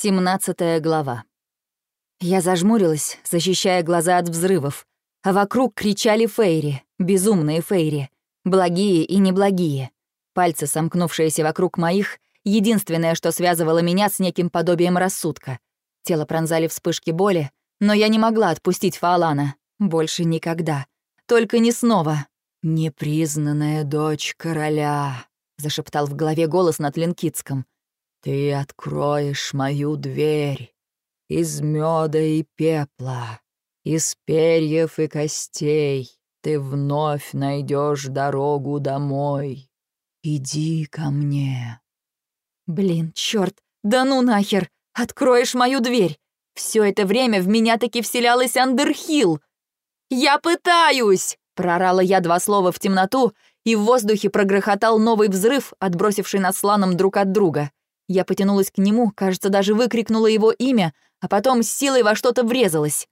Семнадцатая глава. Я зажмурилась, защищая глаза от взрывов, а вокруг кричали фейри, безумные фейри, благие и неблагие. Пальцы, сомкнувшиеся вокруг моих, единственное, что связывало меня с неким подобием рассудка. Тело пронзали вспышки боли, но я не могла отпустить Фаолана. Больше никогда. Только не снова. «Непризнанная дочь короля», — зашептал в голове голос на Тлинкитском — ты откроешь мою дверь из меда и пепла, из перьев и костей. Ты вновь найдешь дорогу домой. Иди ко мне. Блин, черт, да ну нахер! Откроешь мою дверь! Все это время в меня таки вселялась Андерхилл. «Я пытаюсь!» — прорала я два слова в темноту, и в воздухе прогрохотал новый взрыв, отбросивший нас сланом друг от друга. Я потянулась к нему, кажется, даже выкрикнула его имя, а потом с силой во что-то врезалась.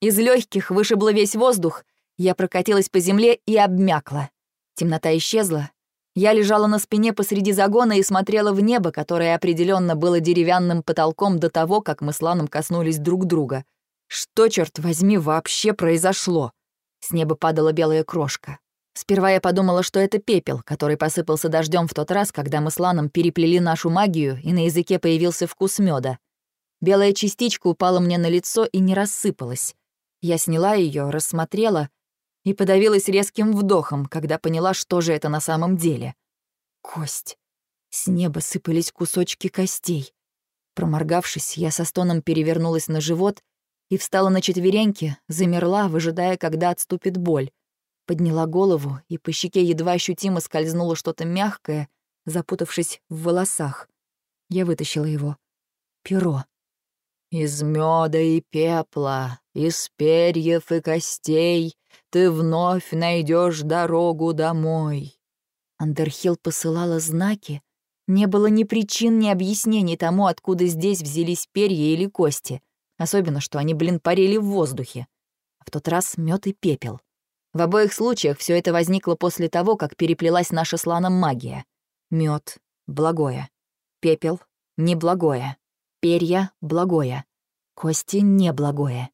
Из легких вышибло весь воздух, я прокатилась по земле и обмякла. Темнота исчезла. Я лежала на спине посреди загона и смотрела в небо, которое определенно было деревянным потолком до того, как мы с Ланом коснулись друг друга. Что, черт возьми, вообще произошло? С неба падала белая крошка. Сперва я подумала, что это пепел, который посыпался дождем в тот раз, когда мы с Ланом переплели нашу магию, и на языке появился вкус меда. Белая частичка упала мне на лицо и не рассыпалась. Я сняла ее, рассмотрела и подавилась резким вдохом, когда поняла, что же это на самом деле. Кость. С неба сыпались кусочки костей. Проморгавшись, я со стоном перевернулась на живот и встала на четвереньки, замерла, выжидая, когда отступит боль. Подняла голову, и по щеке едва ощутимо скользнуло что-то мягкое, запутавшись в волосах. Я вытащила его. Перо. «Из меда и пепла, из перьев и костей ты вновь найдешь дорогу домой». Андерхилл посылала знаки. Не было ни причин, ни объяснений тому, откуда здесь взялись перья или кости. Особенно, что они, блин, парили в воздухе. А в тот раз мед и пепел. В обоих случаях все это возникло после того, как переплелась наша с магия. Мед — благое. Пепел — неблагое. Перья — благое. Кости — неблагое.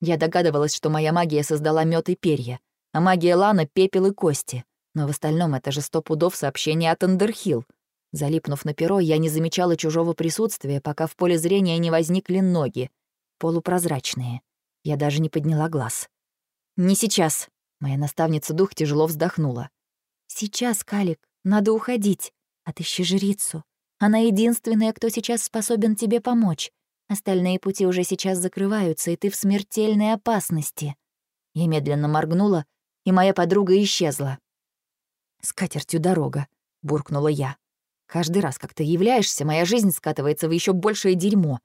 Я догадывалась, что моя магия создала мед и перья, а магия Лана — пепел и кости. Но в остальном это же сто пудов сообщения от Андерхилл. Залипнув на перо, я не замечала чужого присутствия, пока в поле зрения не возникли ноги, полупрозрачные. Я даже не подняла глаз. «Не сейчас», Моя наставница дух тяжело вздохнула. «Сейчас, Калик, надо уходить. Отыщи жрицу. Она единственная, кто сейчас способен тебе помочь. Остальные пути уже сейчас закрываются, и ты в смертельной опасности». Я медленно моргнула, и моя подруга исчезла. «С катертью дорога», — буркнула я. «Каждый раз, как ты являешься, моя жизнь скатывается в еще большее дерьмо».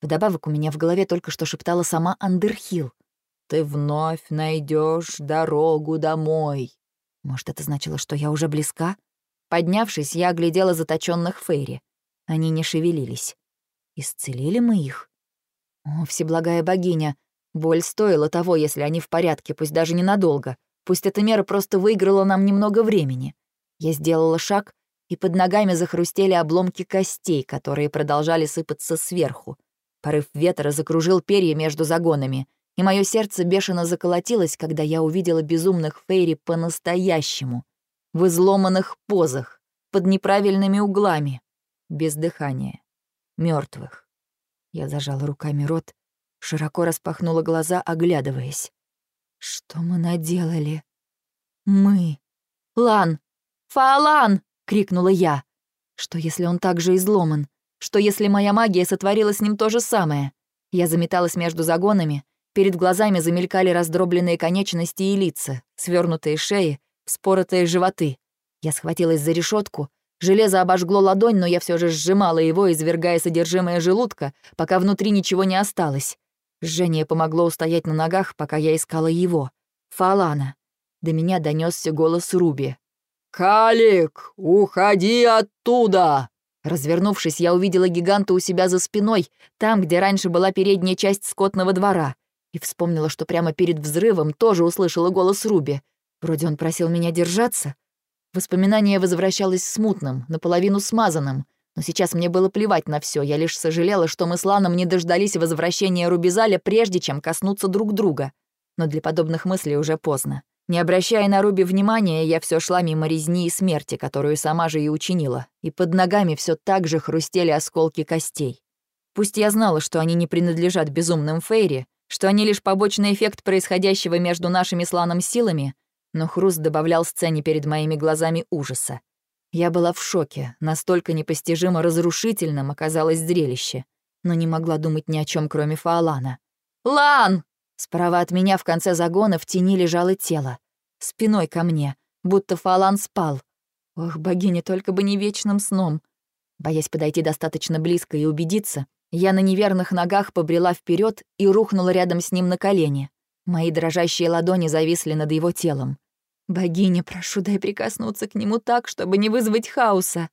Вдобавок у меня в голове только что шептала сама Андерхилл ты вновь найдешь дорогу домой. Может, это значило, что я уже близка? Поднявшись, я оглядела заточенных Фейри. Они не шевелились. Исцелили мы их? О, всеблагая богиня, боль стоила того, если они в порядке, пусть даже ненадолго. Пусть эта мера просто выиграла нам немного времени. Я сделала шаг, и под ногами захрустели обломки костей, которые продолжали сыпаться сверху. Порыв ветра закружил перья между загонами — и мое сердце бешено заколотилось, когда я увидела безумных Фейри по-настоящему, в изломанных позах, под неправильными углами, без дыхания, мертвых. Я зажала руками рот, широко распахнула глаза, оглядываясь. Что мы наделали? Мы. Лан! Фаолан! крикнула я. Что, если он также изломан? Что, если моя магия сотворила с ним то же самое? Я заметалась между загонами, Перед глазами замелькали раздробленные конечности и лица, свернутые шеи, вспоротые животы. Я схватилась за решетку. Железо обожгло ладонь, но я все же сжимала его, извергая содержимое желудка, пока внутри ничего не осталось. Жжение помогло устоять на ногах, пока я искала его. Фалана. До меня донесся голос Руби. «Калик, уходи оттуда!» Развернувшись, я увидела гиганта у себя за спиной, там, где раньше была передняя часть скотного двора. И вспомнила, что прямо перед взрывом тоже услышала голос Руби. Вроде он просил меня держаться. Воспоминание возвращалось смутным, наполовину смазанным, Но сейчас мне было плевать на все. я лишь сожалела, что мы с Ланом не дождались возвращения Рубизаля, прежде чем коснуться друг друга. Но для подобных мыслей уже поздно. Не обращая на Руби внимания, я все шла мимо резни и смерти, которую сама же и учинила, и под ногами все так же хрустели осколки костей. Пусть я знала, что они не принадлежат безумным Фейри, что они лишь побочный эффект происходящего между нашими сланом силами, но хруст добавлял сцене перед моими глазами ужаса. Я была в шоке, настолько непостижимо разрушительным оказалось зрелище, но не могла думать ни о чем, кроме Фаолана. «Лан!» Справа от меня в конце загона в тени лежало тело. Спиной ко мне, будто Фаолан спал. Ох, богиня, только бы не вечным сном. Боясь подойти достаточно близко и убедиться, я на неверных ногах побрела вперед и рухнула рядом с ним на колени. Мои дрожащие ладони зависли над его телом. «Богиня, прошу, дай прикоснуться к нему так, чтобы не вызвать хаоса.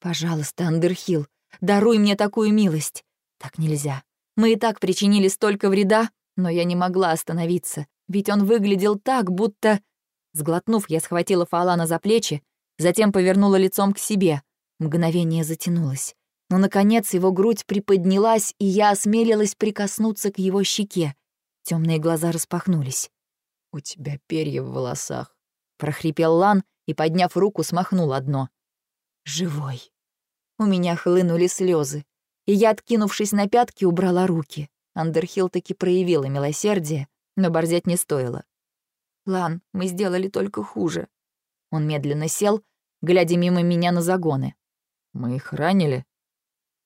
Пожалуйста, Андерхилл, даруй мне такую милость. Так нельзя. Мы и так причинили столько вреда, но я не могла остановиться, ведь он выглядел так, будто...» Сглотнув, я схватила Фалана за плечи, затем повернула лицом к себе. Мгновение затянулось. Но, наконец, его грудь приподнялась, и я осмелилась прикоснуться к его щеке. Темные глаза распахнулись. «У тебя перья в волосах», прохрипел Лан и, подняв руку, смахнул одно. «Живой». У меня хлынули слезы, и я, откинувшись на пятки, убрала руки. Андерхилл таки проявила милосердие, но борзеть не стоило. «Лан, мы сделали только хуже». Он медленно сел, глядя мимо меня на загоны. «Мы их ранили?»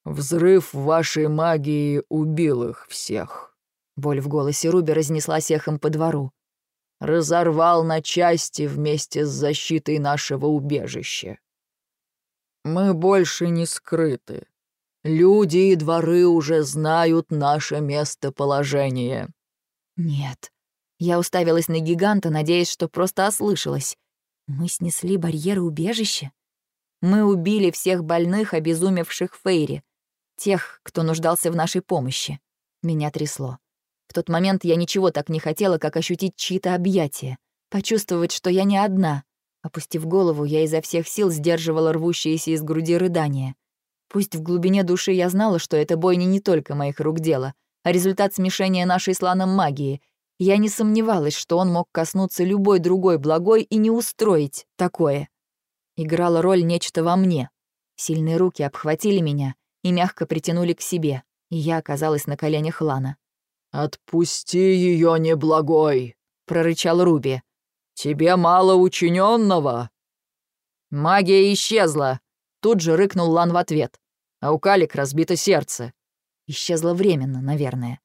«Взрыв вашей магии убил их всех». Боль в голосе Руби разнеслась эхом по двору разорвал на части вместе с защитой нашего убежища. Мы больше не скрыты. Люди и дворы уже знают наше местоположение. Нет. Я уставилась на гиганта, надеясь, что просто ослышалась. Мы снесли барьеры убежища? Мы убили всех больных, обезумевших Фейри. Тех, кто нуждался в нашей помощи. Меня трясло. В тот момент я ничего так не хотела, как ощутить чьи-то объятия, почувствовать, что я не одна. Опустив голову, я изо всех сил сдерживала рвущиеся из груди рыдания. Пусть в глубине души я знала, что это бойня не только моих рук дело, а результат смешения нашей с Ланом магии. Я не сомневалась, что он мог коснуться любой другой благой и не устроить такое. Играла роль нечто во мне. Сильные руки обхватили меня и мягко притянули к себе, и я оказалась на коленях Лана. «Отпусти ее, неблагой!» — прорычал Руби. «Тебе мало учиненного. «Магия исчезла!» — тут же рыкнул Лан в ответ. А у Калик разбито сердце. Исчезла временно, наверное.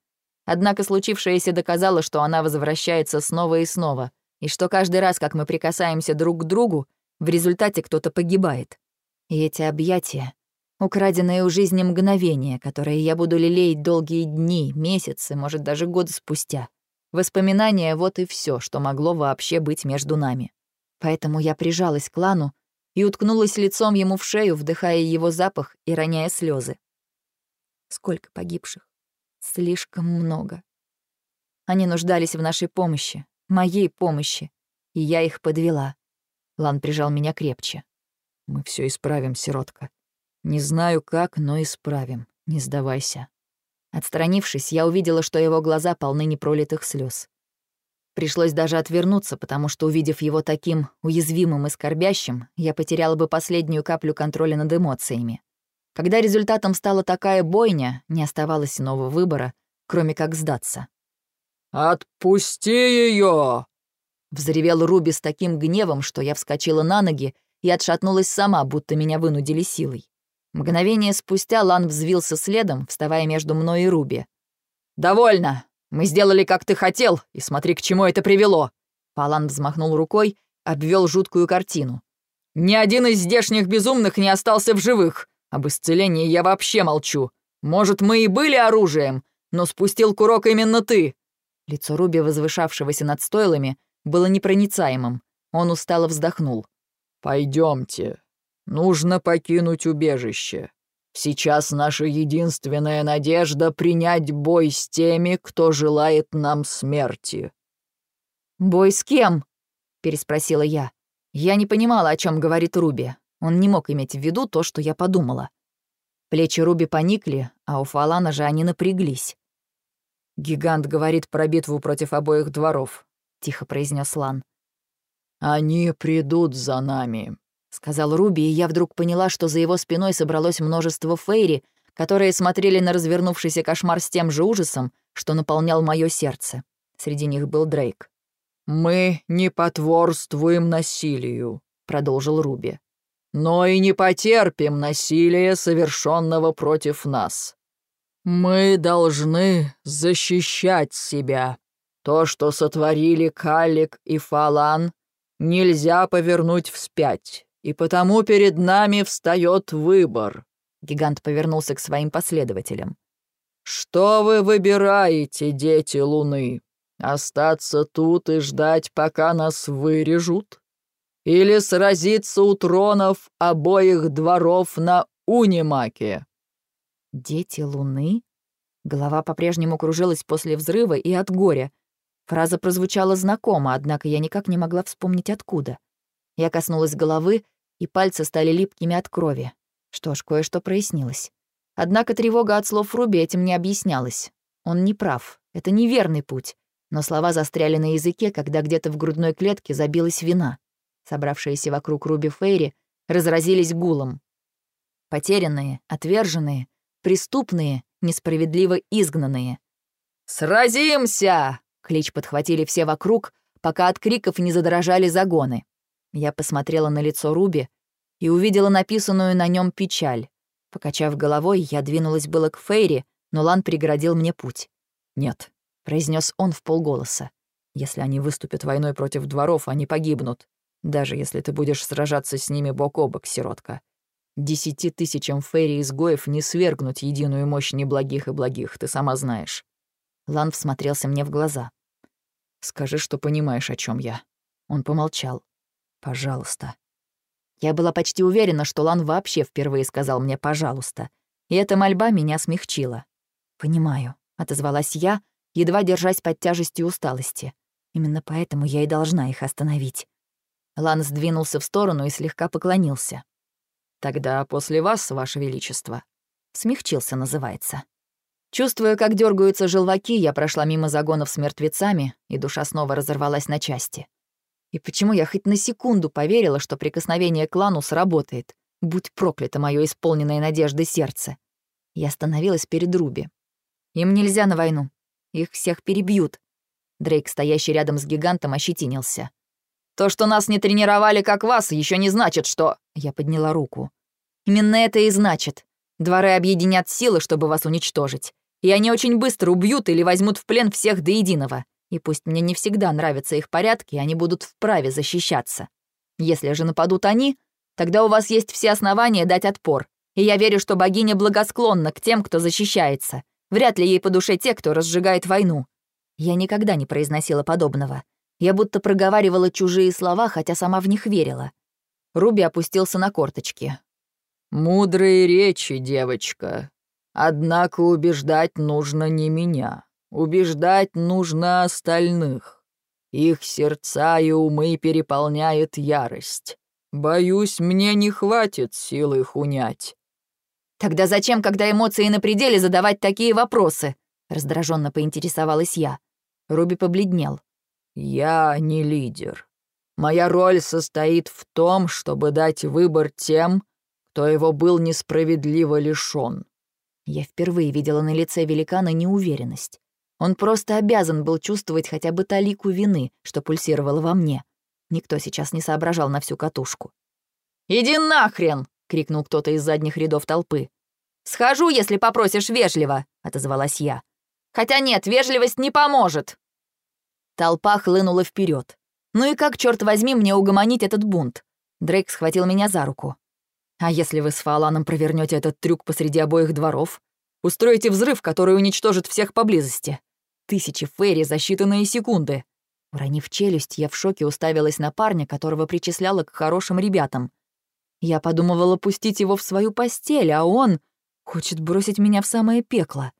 Однако случившееся доказало, что она возвращается снова и снова, и что каждый раз, как мы прикасаемся друг к другу, в результате кто-то погибает. И эти объятия, Украденное у жизни мгновение, которое я буду лелеять долгие дни, месяцы, может, даже годы спустя. Воспоминания — вот и все, что могло вообще быть между нами. Поэтому я прижалась к Лану и уткнулась лицом ему в шею, вдыхая его запах и роняя слезы. Сколько погибших? Слишком много. Они нуждались в нашей помощи, моей помощи, и я их подвела. Лан прижал меня крепче. «Мы все исправим, сиротка», не знаю как, но исправим. Не сдавайся. Отстранившись, я увидела, что его глаза полны непролитых слез. Пришлось даже отвернуться, потому что, увидев его таким уязвимым и скорбящим, я потеряла бы последнюю каплю контроля над эмоциями. Когда результатом стала такая бойня, не оставалось иного выбора, кроме как сдаться. «Отпусти ее! Взревел Руби с таким гневом, что я вскочила на ноги и отшатнулась сама, будто меня вынудили силой. Мгновение спустя Лан взвился следом, вставая между мной и Руби. «Довольно! Мы сделали, как ты хотел, и смотри, к чему это привело!» Палан взмахнул рукой, обвел жуткую картину. «Ни один из здешних безумных не остался в живых. Об исцелении я вообще молчу. Может, мы и были оружием, но спустил курок именно ты!» Лицо Руби, возвышавшегося над стойлами, было непроницаемым. Он устало вздохнул. Пойдемте, Нужно покинуть убежище. Сейчас наша единственная надежда — принять бой с теми, кто желает нам смерти». «Бой с кем?» — переспросила я. Я не понимала, о чем говорит Руби. Он не мог иметь в виду то, что я подумала. Плечи Руби поникли, а у Фалана же они напряглись. «Гигант говорит про битву против обоих дворов», — тихо произнес Лан. «Они придут за нами», — сказал Руби, и я вдруг поняла, что за его спиной собралось множество фейри, которые смотрели на развернувшийся кошмар с тем же ужасом, что наполнял мое сердце. Среди них был Дрейк. «Мы не потворствуем насилию», — продолжил Руби. «Но и не потерпим насилия, совершенного против нас. Мы должны защищать себя. То, что сотворили Калик и Фалан, нельзя повернуть вспять, и потому перед нами встает выбор». Гигант повернулся к своим последователям. «Что вы выбираете, дети Луны? Остаться тут и ждать, пока нас вырежут? Или сразиться у тронов обоих дворов на Унимаке?» «Дети Луны?» Голова по-прежнему кружилась после взрыва и от горя. Фраза прозвучала знакомо, однако я никак не могла вспомнить откуда. Я коснулась головы, и пальцы стали липкими от крови. Что ж, кое-что прояснилось. Однако тревога от слов Руби этим не объяснялась. Он не прав. Это неверный путь. Но слова застряли на языке, когда где-то в грудной клетке забилась вина. Собравшиеся вокруг Руби Фейри разразились гулом. Потерянные, отверженные, преступные, несправедливо изгнанные. «Сразимся!» — клич подхватили все вокруг, пока от криков не задрожали загоны. Я посмотрела на лицо Руби и увидела написанную на нем печаль. Покачав головой, я двинулась было к Фейри, но Лан преградил мне путь. «Нет», — произнес он в полголоса. «Если они выступят войной против дворов, они погибнут, даже если ты будешь сражаться с ними бок о бок, сиротка. Десяти тысячам фейри-изгоев не свергнуть единую мощь неблагих и благих, ты сама знаешь». Лан всмотрелся мне в глаза. «Скажи, что понимаешь, о чем я». Он помолчал. «Пожалуйста». Я была почти уверена, что Лан вообще впервые сказал мне «пожалуйста», и эта мольба меня смягчила. «Понимаю», — отозвалась я, едва держась под тяжестью усталости. Именно поэтому я и должна их остановить. Лан сдвинулся в сторону и слегка поклонился. «Тогда после вас, Ваше Величество». Смягчился, называется. Чувствуя, как дергаются желваки, я прошла мимо загонов с мертвецами, и душа снова разорвалась на части. И почему я хоть на секунду поверила, что прикосновение к клану сработает? Будь проклято мое исполненное надежды сердце. Я остановилась перед Руби. Им нельзя на войну. Их всех перебьют. Дрейк, стоящий рядом с гигантом, ощетинился. «То, что нас не тренировали, как вас, еще не значит, что...» Я подняла руку. «Именно это и значит. Дворы объединят силы, чтобы вас уничтожить. И они очень быстро убьют или возьмут в плен всех до единого. И пусть мне не всегда нравятся их порядки, они будут вправе защищаться. Если же нападут они, тогда у вас есть все основания дать отпор. И я верю, что богиня благосклонна к тем, кто защищается. Вряд ли ей по душе те, кто разжигает войну. Я никогда не произносила подобного. Я будто проговаривала чужие слова, хотя сама в них верила. Руби опустился на корточки. «Мудрые речи, девочка. Однако убеждать нужно не меня. Убеждать нужно остальных. Их сердца и умы переполняет ярость. Боюсь, мне не хватит сил их унять». «Тогда зачем, когда эмоции на пределе, задавать такие вопросы?» Раздраженно поинтересовалась я. Руби побледнел. «Я не лидер. Моя роль состоит в том, чтобы дать выбор тем, кто его был несправедливо лишён». Я впервые видела на лице великана неуверенность. Он просто обязан был чувствовать хотя бы талику вины, что пульсировало во мне. Никто сейчас не соображал на всю катушку. «Иди нахрен!» — крикнул кто-то из задних рядов толпы. «Схожу, если попросишь вежливо», — отозвалась я. «Хотя нет, вежливость не поможет». Толпа хлынула вперед. Ну и как, черт возьми, мне угомонить этот бунт? Дрейк схватил меня за руку. «А если вы с Фаланом провернете этот трюк посреди обоих дворов? Устроите взрыв, который уничтожит всех поблизости? Тысячи фейри за считанные секунды. Уронив челюсть, я в шоке уставилась на парня, которого причисляла к хорошим ребятам. Я подумывала пустить его в свою постель, а он хочет бросить меня в самое пекло.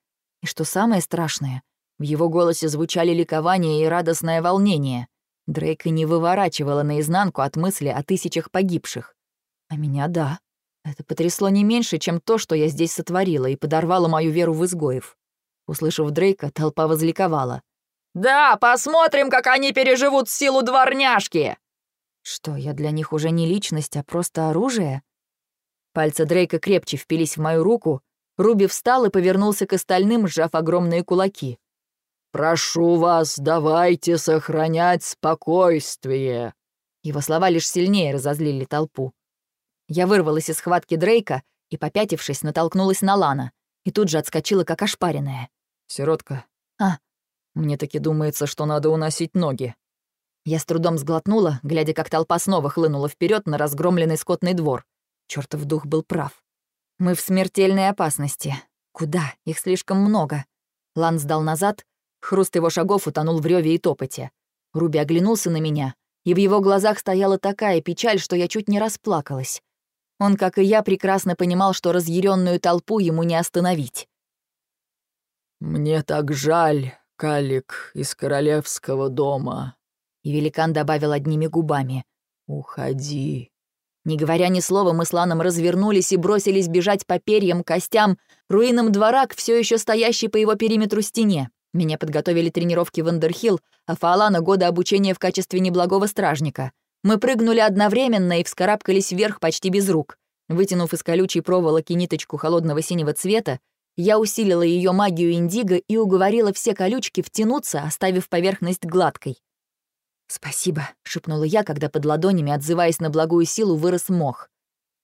И что самое страшное, в его голосе звучали ликование и радостное волнение. Дрейка не выворачивала наизнанку от мысли о тысячах погибших. А меня — да. Это потрясло не меньше, чем то, что я здесь сотворила, и подорвало мою веру в изгоев. Услышав Дрейка, толпа возликовала. «Да, посмотрим, как они переживут силу дворняжки!» Что, я для них уже не личность, а просто оружие? Пальцы Дрейка крепче впились в мою руку. Руби встал и повернулся к остальным, сжав огромные кулаки. «Прошу вас, давайте сохранять спокойствие!» Его слова лишь сильнее разозлили толпу. Я вырвалась из схватки Дрейка и, попятившись, натолкнулась на Лана и тут же отскочила, как ошпаренная. «Сиротка». «А?» «Мне таки думается, что надо уносить ноги». Я с трудом сглотнула, глядя, как толпа снова хлынула вперед на разгромленный скотный двор. Чёртов дух был прав. Мы в смертельной опасности. Куда? Их слишком много. Лан сдал назад, хруст его шагов утонул в рёве и топоте. Руби оглянулся на меня, и в его глазах стояла такая печаль, что я чуть не расплакалась. Он, как и я, прекрасно понимал, что разъяренную толпу ему не остановить. «Мне так жаль, Калик из королевского дома», — и великан добавил одними губами. «Уходи». Не говоря ни слова, мы с Ланом развернулись и бросились бежать по перьям, костям, руинам двора к все еще стоящей по его периметру стене. Меня подготовили тренировки в Андерхилл, а Фаолана — года обучения в качестве неблагого стражника. Мы прыгнули одновременно и вскарабкались вверх почти без рук. Вытянув из колючей проволоки ниточку холодного синего цвета, я усилила ее магию индиго и уговорила все колючки втянуться, оставив поверхность гладкой. «Спасибо», — шепнула я, когда под ладонями, отзываясь на благую силу, вырос мох.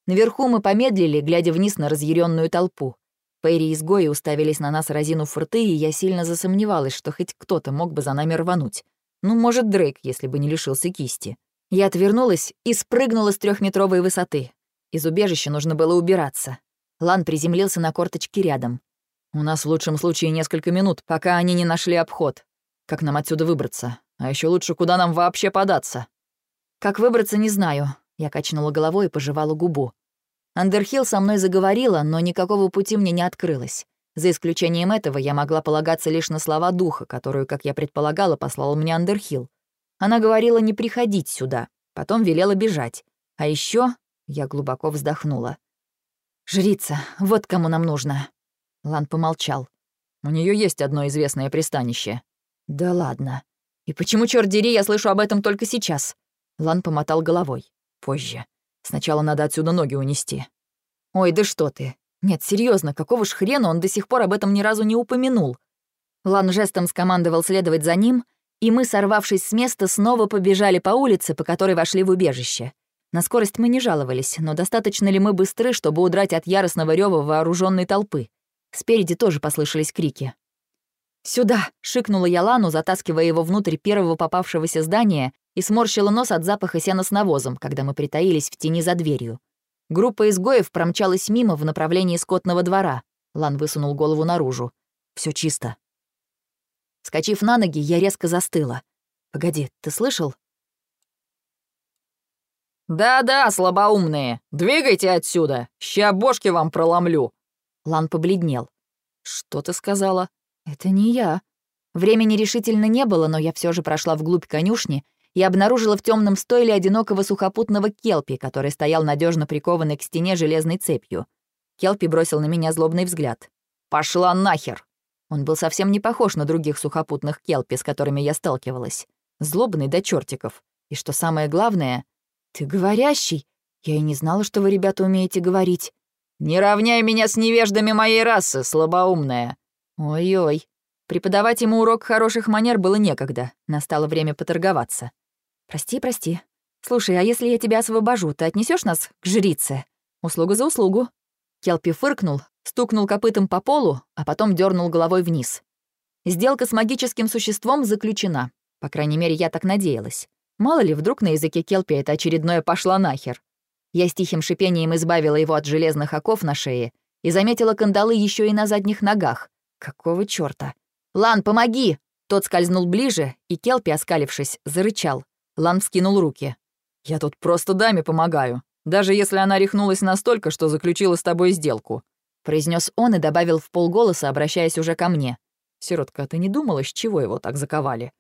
Наверху мы помедлили, глядя вниз на разъяренную толпу. Фейри-изгои уставились на нас, разинув рты, и я сильно засомневалась, что хоть кто-то мог бы за нами рвануть. Ну, может, Дрейк, если бы не лишился кисти. Я отвернулась и спрыгнула с трехметровой высоты. Из убежища нужно было убираться. Лан приземлился на корточки рядом. «У нас в лучшем случае несколько минут, пока они не нашли обход. Как нам отсюда выбраться? А еще лучше, куда нам вообще податься?» «Как выбраться, не знаю». Я качнула головой и пожевала губу. Андерхилл со мной заговорила, но никакого пути мне не открылось. За исключением этого я могла полагаться лишь на слова духа, которую, как я предполагала, послал мне Андерхилл. Она говорила не приходить сюда, потом велела бежать. А еще я глубоко вздохнула. «Жрица, вот кому нам нужно». Лан помолчал. «У нее есть одно известное пристанище». «Да ладно. И почему, черт дери, я слышу об этом только сейчас?» Лан помотал головой. «Позже. Сначала надо отсюда ноги унести». «Ой, да что ты. Нет, серьезно, какого ж хрена он до сих пор об этом ни разу не упомянул?» Лан жестом скомандовал следовать за ним, и мы, сорвавшись с места, снова побежали по улице, по которой вошли в убежище. На скорость мы не жаловались, но достаточно ли мы быстры, чтобы удрать от яростного рёва вооруженной толпы? Спереди тоже послышались крики. «Сюда!» — шикнула я Лану, затаскивая его внутрь первого попавшегося здания и сморщила нос от запаха сена с навозом, когда мы притаились в тени за дверью. Группа изгоев промчалась мимо в направлении скотного двора. Лан высунул голову наружу. Все чисто. Скочив на ноги, я резко застыла. «Погоди, ты слышал?» «Да-да, слабоумные, двигайте отсюда, ща бошки вам проломлю!» Лан побледнел. «Что ты сказала?» «Это не я». Времени решительно не было, но я все же прошла вглубь конюшни и обнаружила в темном стойле одинокого сухопутного келпи, который стоял надежно прикованный к стене железной цепью. Келпи бросил на меня злобный взгляд. «Пошла нахер!» Он был совсем не похож на других сухопутных келпи, с которыми я сталкивалась. Злобный до чертиков. И что самое главное... «Ты говорящий? Я и не знала, что вы, ребята, умеете говорить». «Не равняй меня с невеждами моей расы, слабоумная!» Ой-ой. Преподавать ему урок хороших манер было некогда. Настало время поторговаться. «Прости, прости. Слушай, а если я тебя освобожу, ты отнесешь нас к жрице? Услуга за услугу». Келпи фыркнул, стукнул копытом по полу, а потом дернул головой вниз. Сделка с магическим существом заключена. По крайней мере, я так надеялась. Мало ли, вдруг на языке Келпи это очередное «пошла нахер». Я с тихим шипением избавила его от железных оков на шее и заметила кандалы еще и на задних ногах. Какого чёрта? «Лан, помоги!» Тот скользнул ближе, и Келпи, оскалившись, зарычал. Лан вскинул руки. «Я тут просто даме помогаю, даже если она рехнулась настолько, что заключила с тобой сделку произнес он и добавил в полголоса, обращаясь уже ко мне. «Сиротка, ты не думала, с чего его так заковали?»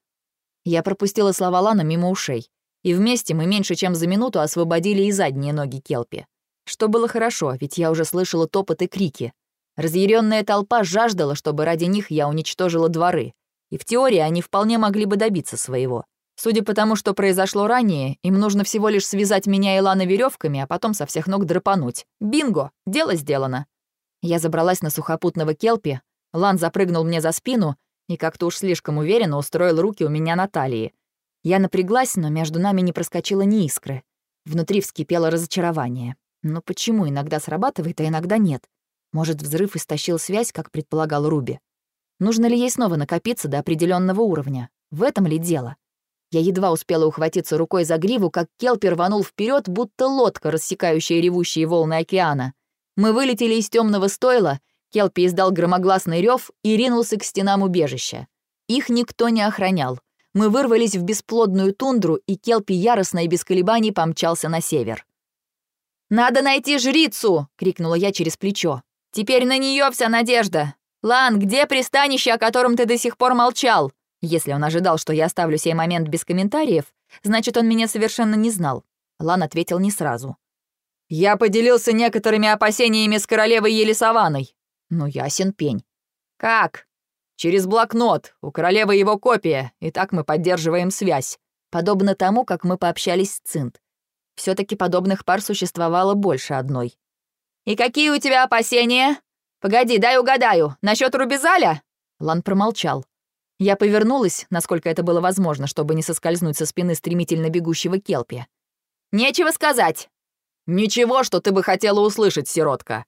Я пропустила слова Лана мимо ушей, и вместе мы меньше чем за минуту освободили и задние ноги Келпи. Что было хорошо, ведь я уже слышала топот и крики. Разъяренная толпа жаждала, чтобы ради них я уничтожила дворы. И в теории они вполне могли бы добиться своего. Судя по тому, что произошло ранее, им нужно всего лишь связать меня и Лана веревками, а потом со всех ног драпануть. Бинго! Дело сделано. Я забралась на сухопутного келпи, Лан запрыгнул мне за спину и как-то уж слишком уверенно устроил руки у меня на талии. Я напряглась, но между нами не проскочило ни искры. Внутри вскипело разочарование. Но почему иногда срабатывает, а иногда нет? Может, взрыв истощил связь, как предполагал Руби? Нужно ли ей снова накопиться до определенного уровня? В этом ли дело? Я едва успела ухватиться рукой за гриву, как Келпи рванул вперед, будто лодка, рассекающая ревущие волны океана. Мы вылетели из темного стойла, Келпи издал громогласный рев и ринулся к стенам убежища. Их никто не охранял. Мы вырвались в бесплодную тундру, и Келпи яростно и без колебаний помчался на север. «Надо найти жрицу!» — крикнула я через плечо. «Теперь на нее вся надежда! Лан, где пристанище, о котором ты до сих пор молчал?» Если он ожидал, что я оставлю сей момент без комментариев, значит, он меня совершенно не знал. Лан ответил не сразу. «Я поделился некоторыми опасениями с королевой Елисаваной». «Ну, ясен пень». «Как?» «Через блокнот. У королевы его копия, и так мы поддерживаем связь. Подобно тому, как мы пообщались с Цинт. все таки подобных пар существовало больше одной». «И какие у тебя опасения? Погоди, дай угадаю. Насчет Рубизаля?» Лан промолчал. Я повернулась, насколько это было возможно, чтобы не соскользнуть со спины стремительно бегущего Келпи. «Нечего сказать!» «Ничего, что ты бы хотела услышать, сиротка!»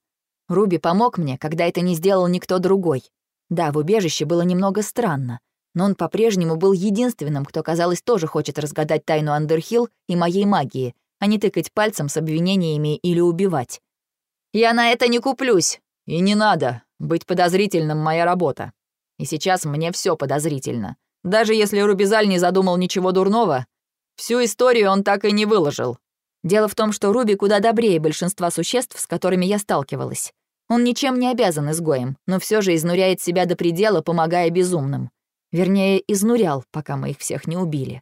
Руби помог мне, когда это не сделал никто другой. Да, в убежище было немного странно, но он по-прежнему был единственным, кто, казалось, тоже хочет разгадать тайну Андерхилл и моей магии, а не тыкать пальцем с обвинениями или убивать. «Я на это не куплюсь!» «И не надо. Быть подозрительным — моя работа. И сейчас мне все подозрительно. Даже если Рубизаль не задумал ничего дурного, всю историю он так и не выложил. Дело в том, что Руби куда добрее большинства существ, с которыми я сталкивалась. Он ничем не обязан изгоем, но все же изнуряет себя до предела, помогая безумным. Вернее, изнурял, пока мы их всех не убили.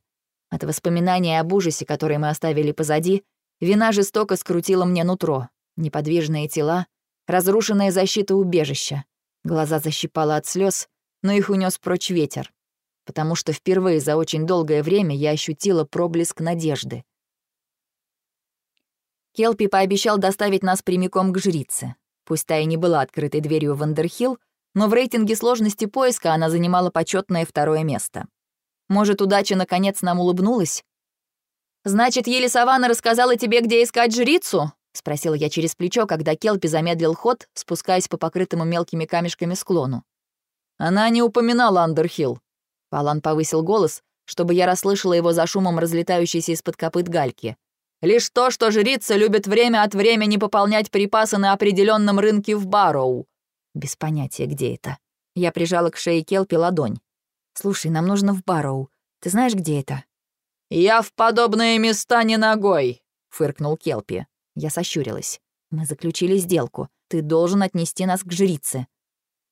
От воспоминания об ужасе, который мы оставили позади, вина жестоко скрутила мне нутро. Неподвижные тела, разрушенная защита убежища. Глаза защипала от слез, но их унес прочь ветер, потому что впервые за очень долгое время я ощутила проблеск надежды. Келпи пообещал доставить нас прямиком к жрице. Пусть та и не была открытой дверью в Андерхилл, но в рейтинге сложности поиска она занимала почетное второе место. Может, удача наконец нам улыбнулась? «Значит, Елисавана рассказала тебе, где искать жрицу?» — спросила я через плечо, когда Келпи замедлил ход, спускаясь по покрытому мелкими камешками склону. Она не упоминала Андерхилл. Палан повысил голос, чтобы я расслышала его за шумом разлетающейся из-под копыт гальки. Лишь то, что жрица любит время от времени пополнять припасы на определенном рынке в Барроу. Без понятия, где это. Я прижала к шее Келпи ладонь. «Слушай, нам нужно в Барроу. Ты знаешь, где это?» «Я в подобные места не ногой», — фыркнул Келпи. Я сощурилась. «Мы заключили сделку. Ты должен отнести нас к жрице.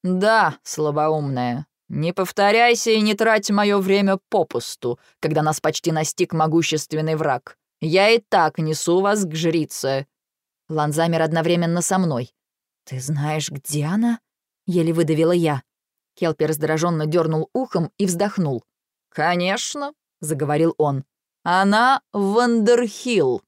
«Да, слабоумная, не повторяйся и не трать мое время попусту, когда нас почти настиг могущественный враг. Я и так несу вас к жрице». Лан замер одновременно со мной. «Ты знаешь, где она?» — еле выдавила я. Келпи раздраженно дернул ухом и вздохнул. «Конечно», — заговорил он. «Она в Вандерхилл».